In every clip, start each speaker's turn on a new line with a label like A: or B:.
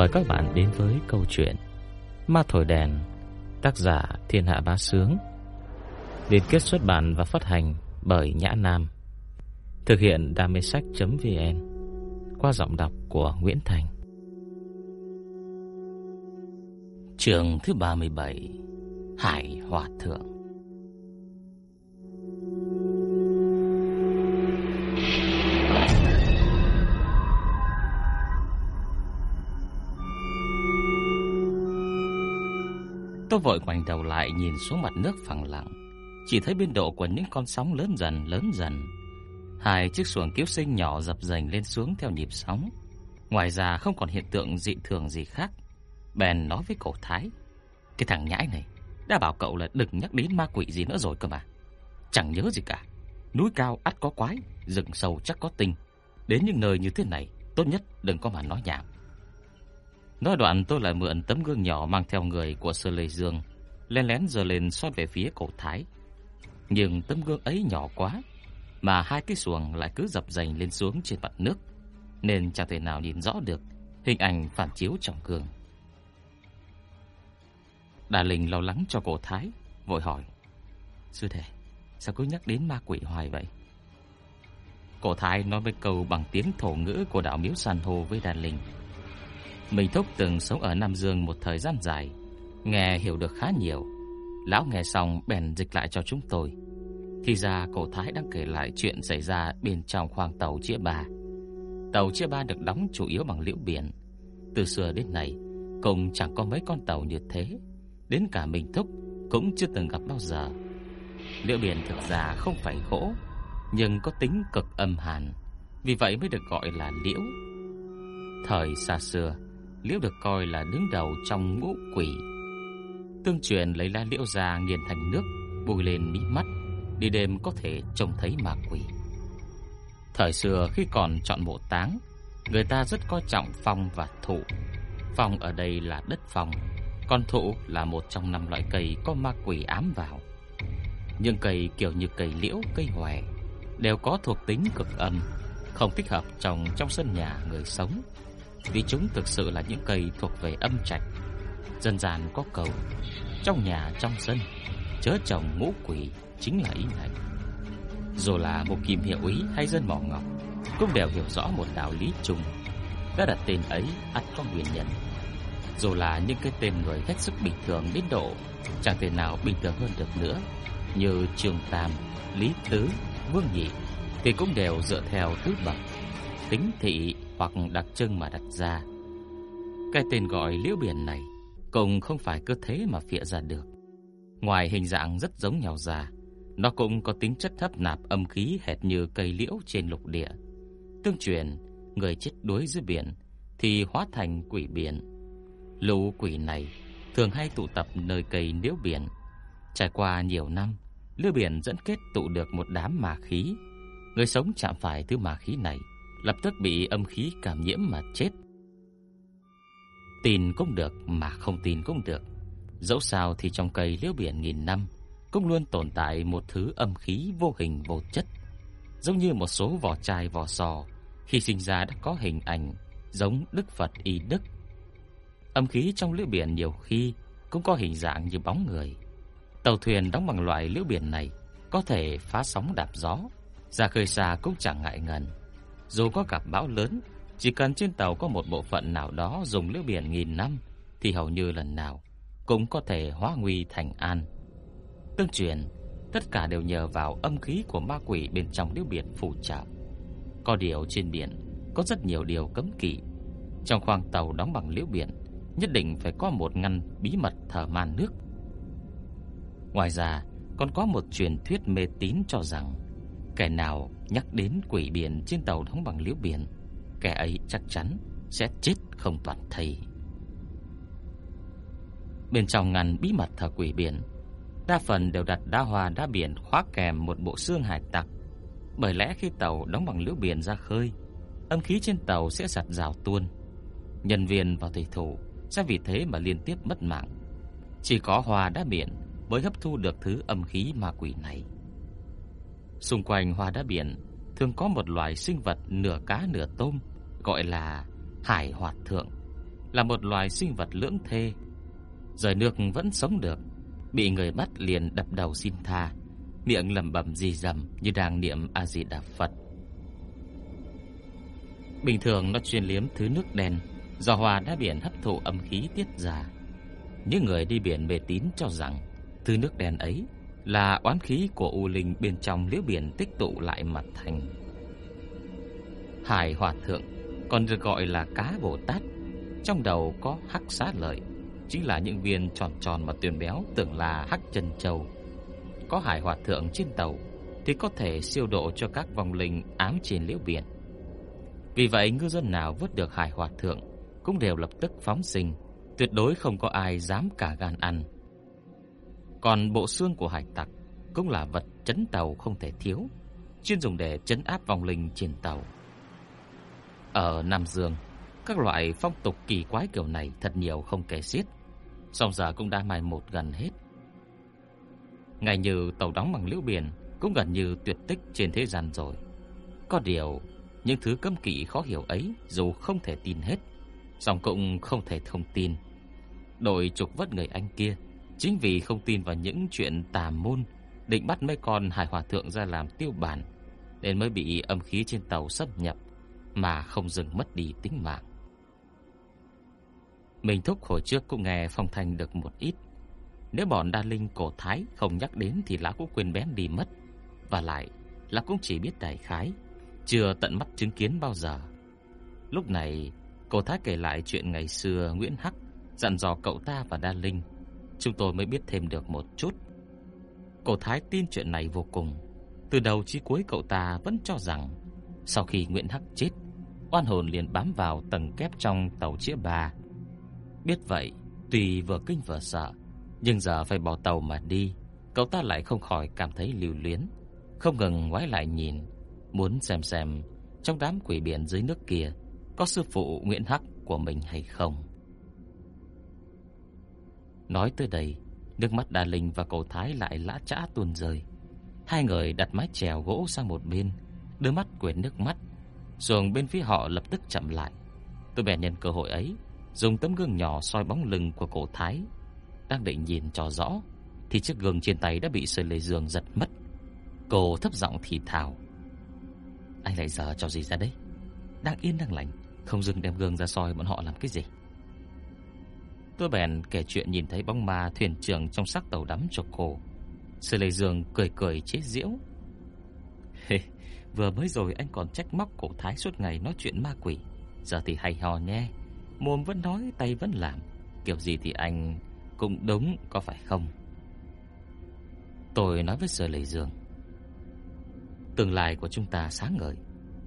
A: Mời các bạn đến với câu chuyện Ma Thổi Đèn, Tác giả Thiên Hạ Bá Sướng, Liên kết xuất bản và phát hành bởi Nhã Nam, Thực hiện đam sách.vn Qua giọng đọc của Nguyễn Thành. Trường thứ 37 Hải Hòa Thượng. Tôi vội ngoảnh đầu lại nhìn xuống mặt nước phẳng lặng, chỉ thấy biên độ của những con sóng lớn dần lớn dần. Hai chiếc xuồng cứu sinh nhỏ dập dềnh lên xuống theo nhịp sóng. Ngoài ra không còn hiện tượng dị thường gì khác. Bèn nói với cổ Thái, cái thằng nhãi này đã bảo cậu là đừng nhắc đến ma quỷ gì nữa rồi cơ mà. Chẳng nhớ gì cả. Núi cao ắt có quái, rừng sâu chắc có tinh. Đến những nơi như thế này, tốt nhất đừng có mà nói nhảm. Nói đoạn tôi lại mượn tấm gương nhỏ mang theo người của Sơ Lê Dương, lén lén giơ lên soi về phía cổ Thái. Nhưng tấm gương ấy nhỏ quá, mà hai cái xuồng lại cứ dập dành lên xuống trên mặt nước, nên chẳng thể nào nhìn rõ được hình ảnh phản chiếu trong gương. Đà Linh lo lắng cho cổ Thái, vội hỏi: "Sư thầy, sao cứ nhắc đến ma quỷ hoài vậy?" Cổ Thái nói với câu bằng tiếng thổ ngữ của đạo miếu san hô với Đà Linh. Mình Thúc từng sống ở Nam Dương một thời gian dài, nghe hiểu được khá nhiều. Lão nghe xong bèn dịch lại cho chúng tôi. Thì ra cổ Thái đang kể lại chuyện xảy ra bên trong khoang tàu Chia Ba. Tàu Chia Ba được đóng chủ yếu bằng liễu biển. Từ xưa đến nay, cũng chẳng có mấy con tàu như thế. Đến cả mình Thúc cũng chưa từng gặp bao giờ. Liễu biển thực ra không phải gỗ, nhưng có tính cực âm hàn, vì vậy mới được gọi là liễu. Thời xa xưa, Liễu được coi là đứng đầu trong ngũ quỷ. Tương truyền lấy lá liễu ra nghiền thành nước, bôi lên mí mắt, đi đêm có thể trông thấy ma quỷ. Thời xưa khi còn chọn mộ táng, người ta rất coi trọng phong và thụ. Phong ở đây là đất phong, còn thụ là một trong năm loại cây có ma quỷ ám vào. Nhưng cây kiểu như cây liễu, cây hòe đều có thuộc tính cực âm, không thích hợp trồng trong sân nhà người sống vì chúng thực sự là những cây thuộc về âm trạch. Dân gian có cầu trong nhà trong sân chớ trồng ngũ quỷ chính là ý này. Dù là một kim hiệu ý hay dân mỏ ngọc, cũng đều hiểu rõ một đạo lý chung. Đã đặt tên ấy ắt có nguyên nhân. Dù là những cái tên người hết sức bình thường đến độ chẳng thể nào bình thường hơn được nữa, như Trường Tam, Lý Tứ, Vương Nhị thì cũng đều dựa theo thứ bậc tính thị hoặc đặc trưng mà đặt ra. Cái tên gọi liễu biển này cũng không phải cứ thế mà phịa ra được. Ngoài hình dạng rất giống nhau ra, nó cũng có tính chất hấp nạp âm khí hệt như cây liễu trên lục địa. Tương truyền, người chết đuối dưới biển thì hóa thành quỷ biển. Lũ quỷ này thường hay tụ tập nơi cây liễu biển. Trải qua nhiều năm, liễu biển dẫn kết tụ được một đám ma khí. Người sống chạm phải thứ ma khí này lập tức bị âm khí cảm nhiễm mà chết. Tin cũng được mà không tin cũng được. Dẫu sao thì trong cây liễu biển nghìn năm cũng luôn tồn tại một thứ âm khí vô hình vô chất, giống như một số vỏ chai vỏ sò khi sinh ra đã có hình ảnh giống Đức Phật y đức. Âm khí trong liễu biển nhiều khi cũng có hình dạng như bóng người. Tàu thuyền đóng bằng loại liễu biển này có thể phá sóng đạp gió, ra khơi xa cũng chẳng ngại ngần. Dù có gặp bão lớn, chỉ cần trên tàu có một bộ phận nào đó dùng lưỡi biển nghìn năm thì hầu như lần nào cũng có thể hóa nguy thành an. Tương truyền, tất cả đều nhờ vào âm khí của ma quỷ bên trong lưỡi biển phù trợ. Có điều trên biển có rất nhiều điều cấm kỵ. Trong khoang tàu đóng bằng lưỡi biển, nhất định phải có một ngăn bí mật thờ man nước. Ngoài ra, còn có một truyền thuyết mê tín cho rằng Kẻ nào nhắc đến quỷ biển trên tàu đóng bằng liễu biển, kẻ ấy chắc chắn sẽ chết không toàn thây. Bên trong ngăn bí mật thờ quỷ biển, đa phần đều đặt đá hoa đá biển khóa kèm một bộ xương hải tặc. Bởi lẽ khi tàu đóng bằng liễu biển ra khơi, âm khí trên tàu sẽ giặt rào tuôn. Nhân viên và thủy thủ sẽ vì thế mà liên tiếp mất mạng. Chỉ có hoa đá biển mới hấp thu được thứ âm khí ma quỷ này. Xung quanh hoa đá biển thường có một loài sinh vật nửa cá nửa tôm gọi là hải hoạt thượng. là một loài sinh vật lưỡng thê. Rời nước vẫn sống được, bị người bắt liền đập đầu xin tha, miệng lẩm bẩm gì dầm như đang niệm A Di Đà Phật. Bình thường nó chuyên liếm thứ nước đen do hòa đá biển hấp thụ âm khí tiết ra. Những người đi biển mê tín cho rằng thứ nước đen ấy là oán khí của u linh bên trong liễu biển tích tụ lại mặt thành. Hải Hòa thượng còn được gọi là cá Bồ Tát, trong đầu có hắc xá lợi, chính là những viên tròn tròn mà tuyển béo tưởng là hắc chân châu. Có Hải Hòa thượng trên tàu thì có thể siêu độ cho các vong linh ám trên liễu biển. Vì vậy ngư dân nào vớt được Hải Hòa thượng cũng đều lập tức phóng sinh, tuyệt đối không có ai dám cả gan ăn. Còn bộ xương của hải tặc cũng là vật chấn tàu không thể thiếu, chuyên dùng để chấn áp vong linh trên tàu. Ở Nam Dương, các loại phong tục kỳ quái kiểu này thật nhiều không kể xiết, song giờ cũng đã mai một gần hết. Ngay như tàu đóng bằng liễu biển cũng gần như tuyệt tích trên thế gian rồi. Có điều, những thứ cấm kỵ khó hiểu ấy dù không thể tin hết, song cũng không thể thông tin. Đội trục vất người anh kia chính vì không tin vào những chuyện tà môn, định bắt mấy con hải hòa thượng ra làm tiêu bản, nên mới bị âm khí trên tàu xâm nhập mà không dừng mất đi tính mạng. Mình thúc hồi trước cũng nghe phong thanh được một ít. Nếu bọn đa linh cổ thái không nhắc đến thì lão cũng quên bén đi mất. Và lại, lão cũng chỉ biết đại khái, chưa tận mắt chứng kiến bao giờ. Lúc này, cổ thái kể lại chuyện ngày xưa Nguyễn Hắc dặn dò cậu ta và đa linh. Chúng tôi mới biết thêm được một chút. Cổ thái tin chuyện này vô cùng. Từ đầu chí cuối cậu ta vẫn cho rằng sau khi Nguyễn Hắc chết, oan hồn liền bám vào tầng kép trong tàu chĩa bà. Biết vậy, tuy vừa kinh vừa sợ, nhưng giờ phải bỏ tàu mà đi, cậu ta lại không khỏi cảm thấy lưu luyến, không ngừng ngoái lại nhìn, muốn xem xem trong đám quỷ biển dưới nước kia có sư phụ Nguyễn Hắc của mình hay không. Nói tới đây, nước mắt Đà Linh và cậu Thái lại lã chã tuôn rơi. Hai người đặt mái chèo gỗ sang một bên, đưa mắt quyển nước mắt. Xuồng bên phía họ lập tức chậm lại. Tôi bèn nhân cơ hội ấy, dùng tấm gương nhỏ soi bóng lưng của cổ thái. Đang định nhìn cho rõ, thì chiếc gương trên tay đã bị sợi lê giường giật mất. Cô thấp giọng thì thào. Anh lại giờ cho gì ra đấy? Đang yên đang lành, không dừng đem gương ra soi bọn họ làm cái gì? Tôi bèn kể chuyện nhìn thấy bóng ma thuyền trưởng trong xác tàu đắm cho cô. Sư Lê Dương cười cười chế giễu. Vừa mới rồi anh còn trách móc cổ thái suốt ngày nói chuyện ma quỷ. Giờ thì hay hò nhé. Mồm vẫn nói, tay vẫn làm. Kiểu gì thì anh cũng đúng, có phải không? Tôi nói với Sở Lệ Dương. Tương lai của chúng ta sáng ngời,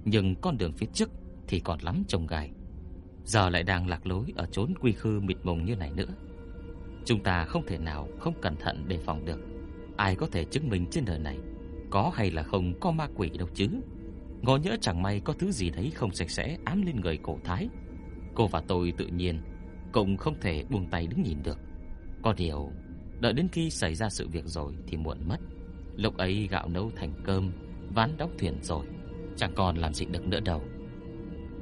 A: Nhưng con đường phía trước Thì còn lắm trông gai. Giờ lại đang lạc lối Ở chốn quy khư mịt mùng như này nữa. Chúng ta không thể nào không cẩn thận đề phòng được. Ai có thể chứng minh trên đời này có hay là không có ma quỷ đâu chứ? Ngộ nhỡ chẳng may có thứ gì đấy không sạch sẽ ám lên người cổ thái. Cô và tôi tự nhiên Cũng không thể buông tay đứng nhìn được. Có điều, Đợi đến khi xảy ra sự việc rồi thì muộn mất. Lúc ấy gạo nấu thành cơm, Ván đóng thuyền rồi, Chẳng còn làm gì được nữa đâu.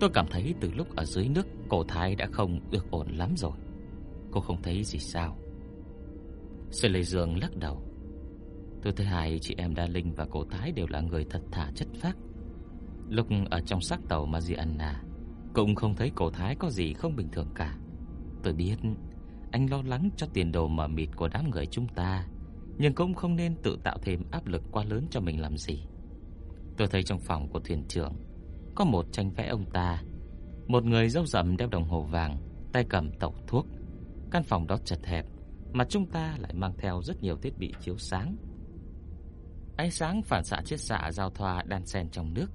A: Tôi cảm thấy từ lúc ở dưới nước Cổ thái đã không được ổn lắm rồi Cô không thấy gì sao Sư Lê Dương lắc đầu Tôi thấy hai chị em Đa Linh và cổ Thái đều là người thật thà chất phác. Lúc ở trong xác tàu Mariana, cũng không thấy cổ Thái có gì không bình thường cả. Tôi biết anh lo lắng cho tiền đồ mờ mịt của đám người chúng ta, nhưng cũng không nên tự tạo thêm áp lực quá lớn cho mình làm gì. Tôi thấy trong phòng của thuyền trưởng có một tranh vẽ ông ta, một người râu rậm đeo đồng hồ vàng, tay cầm tẩu thuốc. Căn phòng đó chật hẹp, mà chúng ta lại mang theo rất nhiều thiết bị chiếu sáng. Ánh sáng phản xạ chiết xạ giao thoa đan xen trong nước,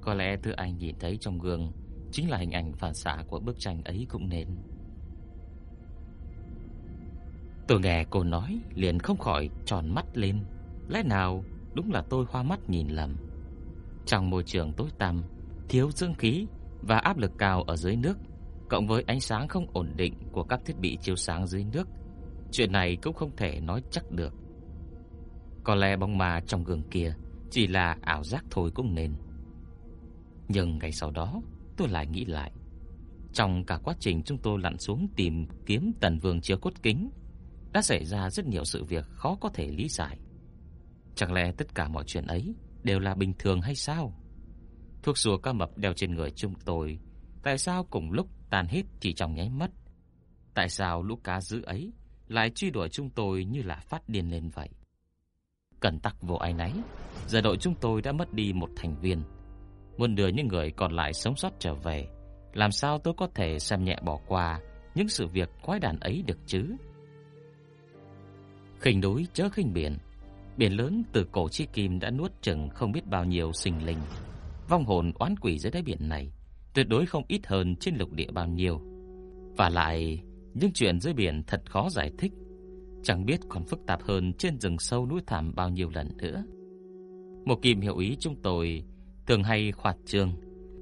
A: có lẽ thứ anh nhìn thấy trong gương chính là hình ảnh phản xạ của bức tranh ấy cũng nên. Tôi nghe cô nói liền không khỏi tròn mắt lên, lẽ nào đúng là tôi hoa mắt nhìn lầm. Trong môi trường tối tăm, thiếu dương khí và áp lực cao ở dưới nước, cộng với ánh sáng không ổn định của các thiết bị chiếu sáng dưới nước, chuyện này cũng không thể nói chắc được. Có lẽ bóng ma trong gương kia chỉ là ảo giác thôi cũng nên. Nhưng ngày sau đó, tôi lại nghĩ lại. Trong cả quá trình chúng tôi lặn xuống tìm kiếm Tần Vương chứa cốt kính, đã xảy ra rất nhiều sự việc khó có thể lý giải. Chẳng lẽ tất cả mọi chuyện ấy đều là bình thường hay sao? Thuốc rùa ca mập đeo trên người chúng tôi, tại sao cùng lúc tan hết chỉ trong nháy mắt? Tại sao lũ cá dữ ấy lại truy đuổi chúng tôi như là phát điên lên vậy? Cần tắc vô ai nấy, giờ đội chúng tôi đã mất đi một thành viên. Muốn đưa những người còn lại sống sót trở về, làm sao tôi có thể xem nhẹ bỏ qua những sự việc quái đản ấy được chứ? Khinh núi chớ khinh biển, biển lớn từ cổ chi kim đã nuốt chửng không biết bao nhiêu sinh linh. Vong hồn oán quỷ dưới đáy biển này tuyệt đối không ít hơn trên lục địa bao nhiêu. Và lại, những chuyện dưới biển thật khó giải thích, chẳng biết còn phức tạp hơn trên rừng sâu núi thẳm bao nhiêu lần nữa. Một kim hiệu ý chúng tôi thường hay khoạt trương,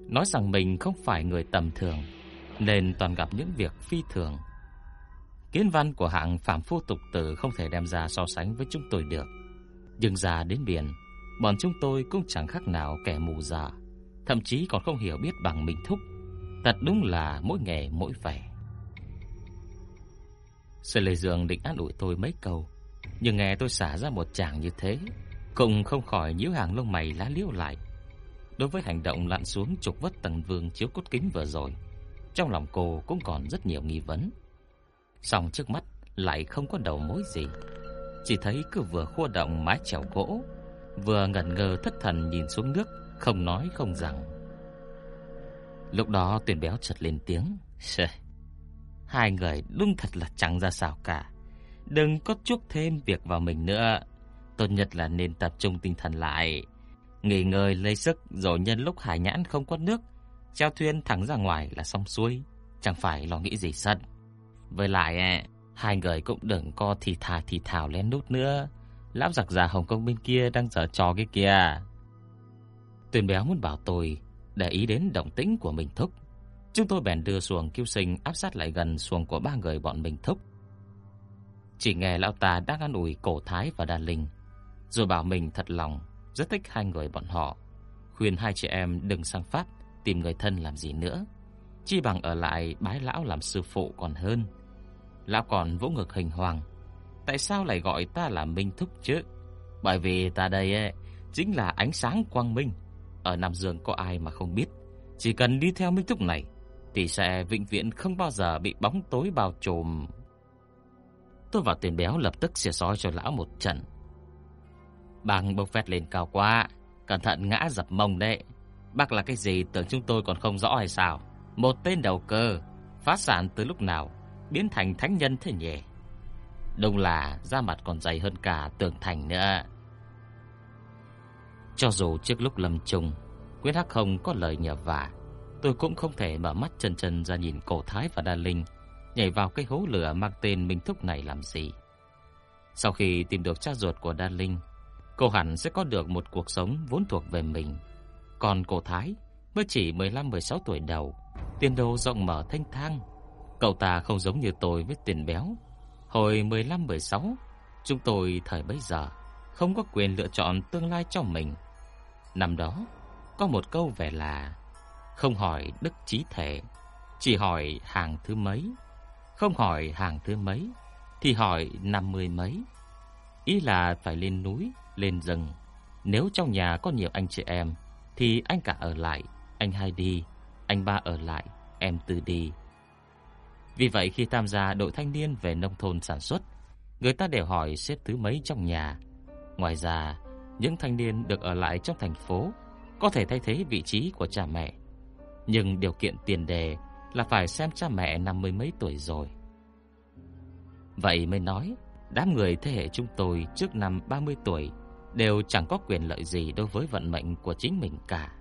A: nói rằng mình không phải người tầm thường, nên toàn gặp những việc phi thường. Kiến văn của hạng phạm phu tục tử không thể đem ra so sánh với chúng tôi được. Nhưng ra đến biển, bọn chúng tôi cũng chẳng khác nào kẻ mù già, thậm chí còn không hiểu biết bằng mình thúc. Thật đúng là mỗi nghề mỗi vẻ. Sư Lê Dương định an ủi tôi mấy câu, nhưng nghe tôi xả ra một tràng như thế, cũng không khỏi nhíu hàng lông mày lá liễu lại. Đối với hành động lặn xuống trục vất tầng vương chiếu cốt kính vừa rồi, trong lòng cô cũng còn rất nhiều nghi vấn. Song trước mắt lại không có đầu mối gì, chỉ thấy cứ vừa khua động mái chèo gỗ, vừa ngẩn ngơ thất thần nhìn xuống nước, không nói không rằng. Lúc đó tuyển Béo chợt lên tiếng, "Trời, hai người đúng thật là chẳng ra sao cả. Đừng có chuốc thêm việc vào mình nữa. Tốt nhất là nên tập trung tinh thần lại, nghỉ ngơi lấy sức rồi nhân lúc hải nhãn không có nước, treo thuyền thẳng ra ngoài là xong xuôi, chẳng phải lo nghĩ gì sân. Với lại à, hai người cũng đừng có thì thà thì thào lén nút nữa. Lão giặc già Hồng Kông bên kia đang giở trò cái kia. Tuyền béo muốn bảo tôi để ý đến động tĩnh của mình thúc. Chúng tôi bèn đưa xuồng cứu sinh áp sát lại gần xuồng của ba người bọn mình thúc. Chỉ nghe lão ta đang ăn ủi cổ thái và đàn linh, rồi bảo mình thật lòng rất thích hai người bọn họ, khuyên hai chị em đừng sang Pháp tìm người thân làm gì nữa, chi bằng ở lại bái lão làm sư phụ còn hơn. Lão còn vỗ ngực hình hoàng, tại sao lại gọi ta là Minh Thúc chứ? Bởi vì ta đây ấy, chính là ánh sáng quang minh. Ở Nam Dương có ai mà không biết, chỉ cần đi theo Minh Thúc này thì sẽ vĩnh viễn không bao giờ bị bóng tối bao trùm. Tôi và tiền béo lập tức xỉa sói cho lão một trận. Bằng bốc phét lên cao quá, cẩn thận ngã dập mông đấy. Bác là cái gì tưởng chúng tôi còn không rõ hay sao? Một tên đầu cơ, phát sản từ lúc nào, biến thành thánh nhân thế nhỉ? Đông là da mặt còn dày hơn cả tường thành nữa. Cho dù trước lúc lâm trùng, Quyết Hắc không có lời nhờ vả, tôi cũng không thể mở mắt chân chân ra nhìn cổ thái và đa linh nhảy vào cái hố lửa mang tên Minh Thúc này làm gì. Sau khi tìm được cha ruột của Đa Linh, cô hẳn sẽ có được một cuộc sống vốn thuộc về mình. Còn cổ Thái mới chỉ 15-16 tuổi đầu, tiền đồ rộng mở thanh thang. Cậu ta không giống như tôi với tiền béo. Hồi 15-16, chúng tôi thời bấy giờ không có quyền lựa chọn tương lai cho mình. Năm đó, có một câu về là không hỏi đức trí thể, chỉ hỏi hàng thứ mấy. Không hỏi hàng thứ mấy, thì hỏi năm mươi mấy. Ý là phải lên núi, lên rừng. Nếu trong nhà có nhiều anh chị em, thì anh cả ở lại, anh hai đi, anh ba ở lại, em tư đi. Vì vậy khi tham gia đội thanh niên về nông thôn sản xuất, người ta đều hỏi xếp thứ mấy trong nhà. Ngoài ra, những thanh niên được ở lại trong thành phố có thể thay thế vị trí của cha mẹ nhưng điều kiện tiền đề là phải xem cha mẹ năm mươi mấy tuổi rồi. Vậy mới nói, đám người thế hệ chúng tôi trước năm 30 tuổi đều chẳng có quyền lợi gì đối với vận mệnh của chính mình cả.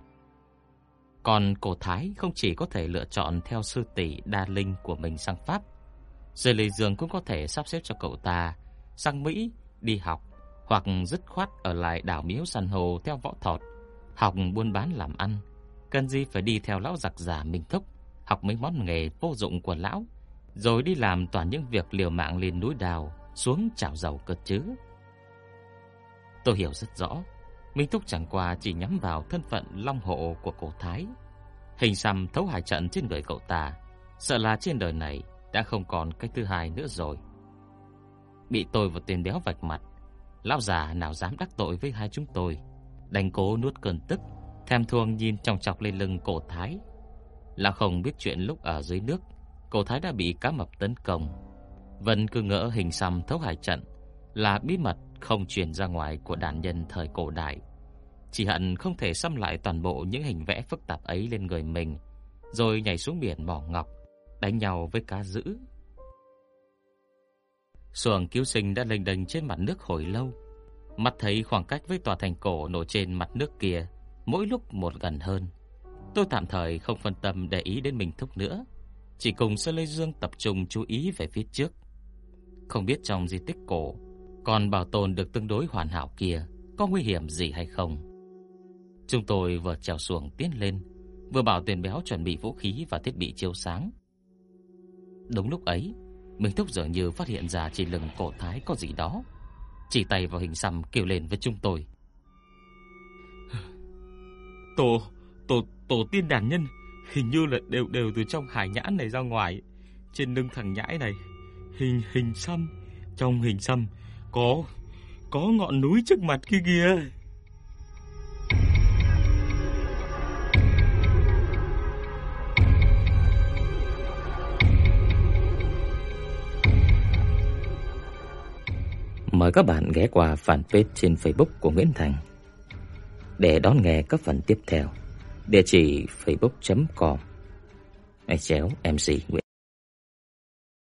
A: Còn cổ Thái không chỉ có thể lựa chọn theo sư tỷ Đa Linh của mình sang Pháp, Dây Lê Dương cũng có thể sắp xếp cho cậu ta sang Mỹ đi học hoặc dứt khoát ở lại đảo Miếu San Hồ theo võ thuật, học buôn bán làm ăn cần gì phải đi theo lão giặc giả Minh Thúc, học mấy món nghề vô dụng của lão, rồi đi làm toàn những việc liều mạng lên núi đào, xuống chảo dầu cơ chứ. Tôi hiểu rất rõ, Minh Túc chẳng qua chỉ nhắm vào thân phận long hộ của cổ thái. Hình xăm thấu hải trận trên người cậu ta, Sợ là trên đời này đã không còn cách thứ hai nữa rồi. Bị tôi và tên béo vạch mặt, lão già nào dám đắc tội với hai chúng tôi, đành cố nuốt cơn tức, thèm thuồng nhìn trong chọc lên lưng cổ Thái. Là không biết chuyện lúc ở dưới nước, cổ Thái đã bị cá mập tấn công. Vân cứ ngỡ hình xăm thấu hải trận là bí mật không truyền ra ngoài của đàn nhân thời cổ đại. Chỉ hận không thể xăm lại toàn bộ những hình vẽ phức tạp ấy lên người mình, rồi nhảy xuống biển mỏ ngọc, đánh nhau với cá dữ. Xuồng cứu sinh đã lênh đênh trên mặt nước hồi lâu, mắt thấy khoảng cách với tòa thành cổ nổi trên mặt nước kia mỗi lúc một gần hơn. Tôi tạm thời không phân tâm để ý đến mình thúc nữa, chỉ cùng Sơ Lê Dương tập trung chú ý về phía trước. Không biết trong di tích cổ còn bảo tồn được tương đối hoàn hảo kia có nguy hiểm gì hay không. Chúng tôi vừa trèo xuồng tiến lên, vừa bảo tiền Béo chuẩn bị vũ khí và thiết bị chiếu sáng. Đúng lúc ấy, Minh Thúc dường như phát hiện ra trên lưng cổ thái có gì đó, chỉ tay vào hình xăm kêu lên với chúng tôi.
B: Tổ, tổ, tổ tiên đàn nhân hình như là đều đều từ trong hải nhãn này ra ngoài, trên lưng thằng nhãi này, hình hình xăm, trong hình xăm có có ngọn núi trước mặt kia kìa.
A: Mời các bạn ghé qua fanpage trên Facebook của Nguyễn Thành để đón nghe các phần tiếp theo. Địa chỉ facebook.com chéo MC Nguyễn